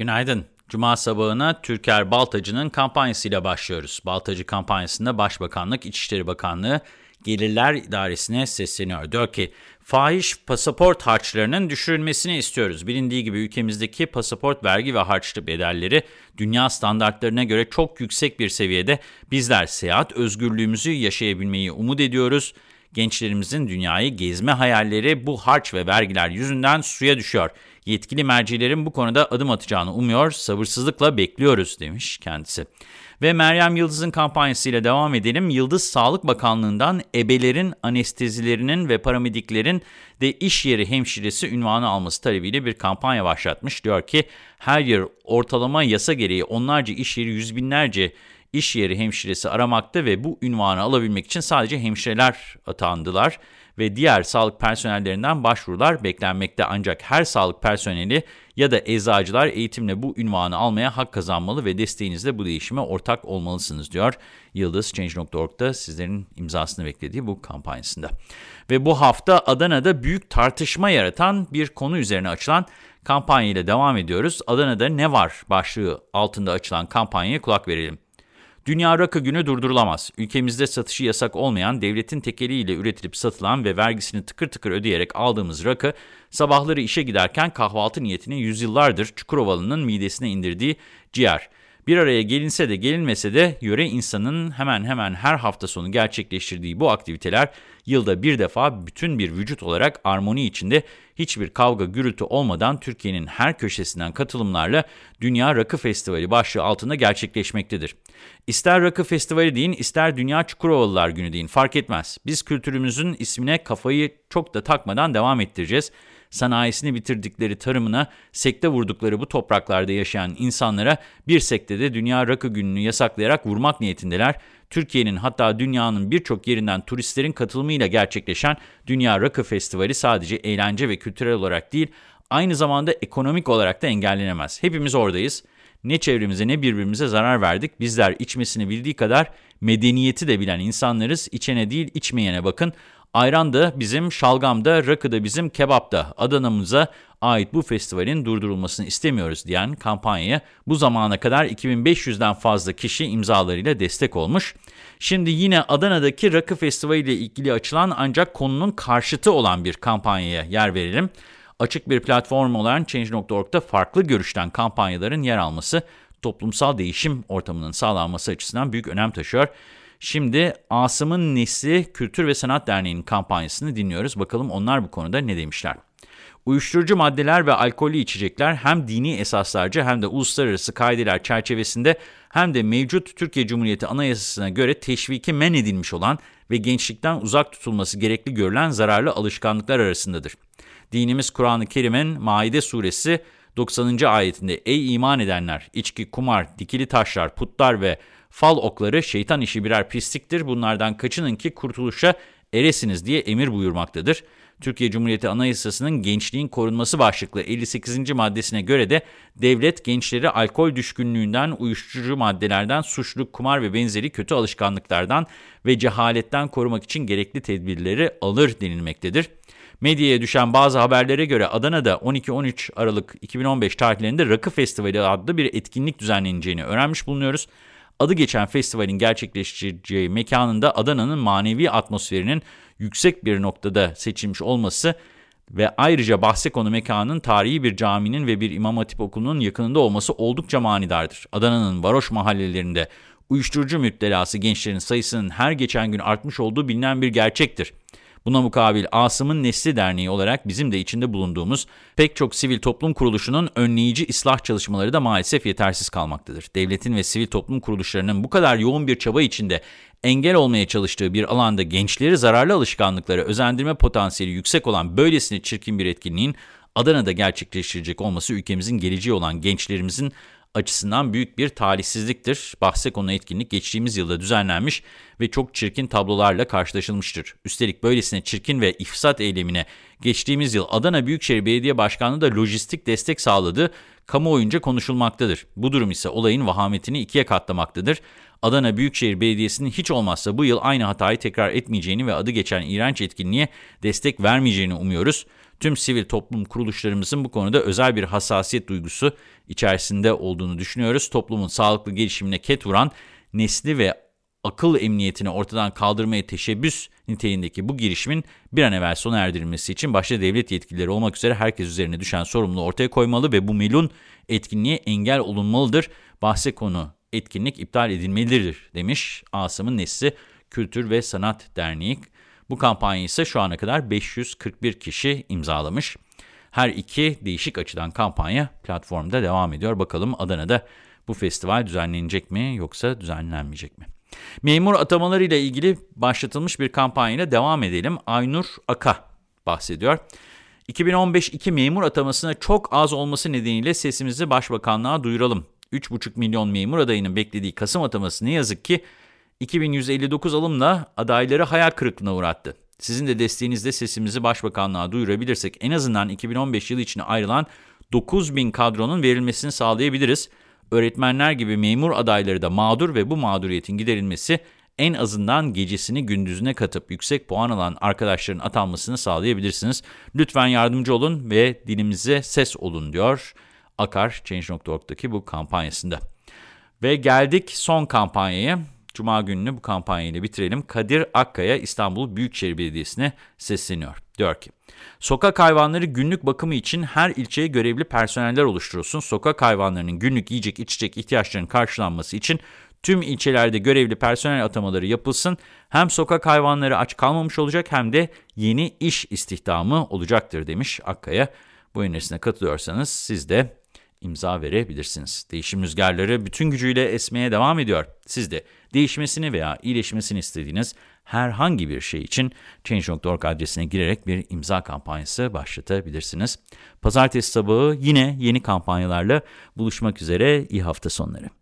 Günaydın. Cuma sabahına Türker Baltacı'nın kampanyasıyla başlıyoruz. Baltacı kampanyasında Başbakanlık, İçişleri Bakanlığı Gelirler İdaresi'ne sesleniyor. Diyor ki, fahiş pasaport harçlarının düşürülmesini istiyoruz. Bilindiği gibi ülkemizdeki pasaport vergi ve harçlı bedelleri dünya standartlarına göre çok yüksek bir seviyede. Bizler seyahat özgürlüğümüzü yaşayabilmeyi umut ediyoruz. Gençlerimizin dünyayı gezme hayalleri bu harç ve vergiler yüzünden suya düşüyor. Yetkili mercilerin bu konuda adım atacağını umuyor, sabırsızlıkla bekliyoruz demiş kendisi. Ve Meryem Yıldız'ın kampanyasıyla devam edelim. Yıldız Sağlık Bakanlığı'ndan ebelerin, anestezilerinin ve paramediklerin de iş yeri hemşiresi ünvanı alması talebiyle bir kampanya başlatmış. Diyor ki her yer ortalama yasa gereği onlarca iş yeri yüz binlerce iş yeri hemşiresi aramakta ve bu ünvanı alabilmek için sadece hemşireler atandılar ve diğer sağlık personellerinden başvurular beklenmekte ancak her sağlık personeli ya da eczacılar eğitimle bu ünvanı almaya hak kazanmalı ve desteğinizle bu değişime ortak olmalısınız diyor Yıldız Change.org'da sizlerin imzasını beklediği bu kampanyasında. Ve bu hafta Adana'da büyük tartışma yaratan bir konu üzerine açılan kampanya ile devam ediyoruz. Adana'da ne var başlığı altında açılan kampanyaya kulak verelim. Dünya Rakı Günü durdurulamaz. Ülkemizde satışı yasak olmayan, devletin tekeliyle üretilip satılan ve vergisini tıkır tıkır ödeyerek aldığımız rakı, sabahları işe giderken kahvaltı niyetine yüzyıllardır Çukurovalı'nın midesine indirdiği ciğer. Bir araya gelinse de gelinmese de yöre insanın hemen hemen her hafta sonu gerçekleştirdiği bu aktiviteler yılda bir defa bütün bir vücut olarak armoni içinde hiçbir kavga gürültü olmadan Türkiye'nin her köşesinden katılımlarla Dünya Rakı Festivali başlığı altında gerçekleşmektedir. İster Rakı Festivali deyin ister Dünya Çukurovalılar Günü deyin fark etmez. Biz kültürümüzün ismine kafayı çok da takmadan devam ettireceğiz sanayisini bitirdikleri tarımına sekte vurdukları bu topraklarda yaşayan insanlara bir sektede Dünya Rakı Günü'nü yasaklayarak vurmak niyetindeler. Türkiye'nin hatta dünyanın birçok yerinden turistlerin katılımıyla gerçekleşen Dünya Rakı Festivali sadece eğlence ve kültürel olarak değil, aynı zamanda ekonomik olarak da engellenemez. Hepimiz oradayız. Ne çevremize ne birbirimize zarar verdik. Bizler içmesini bildiği kadar medeniyeti de bilen insanlarız. İçene değil içmeyene bakın. Ayran da bizim, şalgam da, rakı da bizim, kebap da. Adana'mıza ait bu festivalin durdurulmasını istemiyoruz diyen kampanyaya bu zamana kadar 2500'den fazla kişi imzalarıyla destek olmuş. Şimdi yine Adana'daki Rakı Festivali ile ilgili açılan ancak konunun karşıtı olan bir kampanyaya yer verelim. Açık bir platform olan Change.org'da farklı görüşten kampanyaların yer alması toplumsal değişim ortamının sağlanması açısından büyük önem taşıyor. Şimdi Asım'ın Nesli Kültür ve Sanat Derneği'nin kampanyasını dinliyoruz. Bakalım onlar bu konuda ne demişler. Uyuşturucu maddeler ve alkollü içecekler hem dini esaslarca hem de uluslararası kaideler çerçevesinde hem de mevcut Türkiye Cumhuriyeti Anayasası'na göre teşviki men edilmiş olan ve gençlikten uzak tutulması gerekli görülen zararlı alışkanlıklar arasındadır. Dinimiz Kur'an-ı Kerim'in Maide suresi 90. ayetinde Ey iman edenler! içki, kumar, dikili taşlar, putlar ve Fal okları şeytan işi birer pisliktir. Bunlardan kaçının ki kurtuluşa eresiniz diye emir buyurmaktadır. Türkiye Cumhuriyeti Anayasası'nın gençliğin korunması başlıklı 58. maddesine göre de devlet gençleri alkol düşkünlüğünden, uyuşturucu maddelerden, suçluluk, kumar ve benzeri kötü alışkanlıklardan ve cehaletten korumak için gerekli tedbirleri alır denilmektedir. Medyaya düşen bazı haberlere göre Adana'da 12-13 Aralık 2015 tarihlerinde Rakı Festivali adlı bir etkinlik düzenleneceğini öğrenmiş bulunuyoruz adı geçen festivalin gerçekleşeceği mekanında Adana'nın manevi atmosferinin yüksek bir noktada seçilmiş olması ve ayrıca bahse konu mekanın tarihi bir caminin ve bir imam hatip okulunun yakınında olması oldukça manidardır. Adana'nın varoş mahallelerinde uyuşturucu müptelası gençlerin sayısının her geçen gün artmış olduğu bilinen bir gerçektir. Buna mukabil Asım'ın Nesli Derneği olarak bizim de içinde bulunduğumuz pek çok sivil toplum kuruluşunun önleyici ıslah çalışmaları da maalesef yetersiz kalmaktadır. Devletin ve sivil toplum kuruluşlarının bu kadar yoğun bir çaba içinde engel olmaya çalıştığı bir alanda gençleri zararlı alışkanlıklara özendirme potansiyeli yüksek olan böylesine çirkin bir etkinliğin Adana'da gerçekleştirecek olması ülkemizin geleceği olan gençlerimizin açısından büyük bir talihsizliktir. Bahse konu etkinlik geçtiğimiz yılda düzenlenmiş ve çok çirkin tablolarla karşılaşılmıştır. Üstelik böylesine çirkin ve ifsat eylemine geçtiğimiz yıl Adana Büyükşehir Belediye Başkanı da lojistik destek sağladığı kamuoyunca konuşulmaktadır. Bu durum ise olayın vahametini ikiye katlamaktadır. Adana Büyükşehir Belediyesi'nin hiç olmazsa bu yıl aynı hatayı tekrar etmeyeceğini ve adı geçen iğrenç etkinliğe destek vermeyeceğini umuyoruz. Tüm sivil toplum kuruluşlarımızın bu konuda özel bir hassasiyet duygusu içerisinde olduğunu düşünüyoruz. Toplumun sağlıklı gelişimine ket vuran nesli ve akıl emniyetini ortadan kaldırmaya teşebbüs niteliğindeki bu girişimin bir an evvel sona erdirilmesi için başta devlet yetkilileri olmak üzere herkes üzerine düşen sorumluluğu ortaya koymalı ve bu melun etkinliğe engel olunmalıdır. Bahse konu etkinlik iptal edilmelidir demiş Asım'ın Nesli Kültür ve Sanat Derneği. Bu kampanya ise şu ana kadar 541 kişi imzalamış. Her iki değişik açıdan kampanya platformda devam ediyor. Bakalım Adana'da bu festival düzenlenecek mi yoksa düzenlenmeyecek mi? Memur atamaları ile ilgili başlatılmış bir kampanyayla devam edelim. Aynur Aka bahsediyor. 2015-2 memur atamasına çok az olması nedeniyle sesimizi başbakanlığa duyuralım. 3,5 milyon memur adayının beklediği Kasım ataması ne yazık ki 2159 alımla adayları hayal kırıklığına uğrattı. Sizin de desteğinizle sesimizi başbakanlığa duyurabilirsek en azından 2015 yılı içine ayrılan 9000 kadronun verilmesini sağlayabiliriz. Öğretmenler gibi memur adayları da mağdur ve bu mağduriyetin giderilmesi en azından gecesini gündüzüne katıp yüksek puan alan arkadaşların atanmasını sağlayabilirsiniz. Lütfen yardımcı olun ve dilimize ses olun diyor Akar Change.org'daki bu kampanyasında. Ve geldik son kampanyaya. Cuma gününü bu kampanyayla bitirelim. Kadir Akkaya İstanbul Büyükşehir Belediyesi'ne sesleniyor. Diyor ki, sokak hayvanları günlük bakımı için her ilçeye görevli personeller oluşturulsun. Sokak hayvanlarının günlük yiyecek içecek ihtiyaçlarının karşılanması için tüm ilçelerde görevli personel atamaları yapılsın. Hem sokak hayvanları aç kalmamış olacak hem de yeni iş istihdamı olacaktır demiş Akkaya. Bu önerisine katılıyorsanız siz de imza verebilirsiniz. Değişim rüzgarları bütün gücüyle esmeye devam ediyor. Siz de değişmesini veya iyileşmesini istediğiniz herhangi bir şey için Change.org adresine girerek bir imza kampanyası başlatabilirsiniz. Pazartesi sabahı yine yeni kampanyalarla buluşmak üzere. İyi hafta sonları.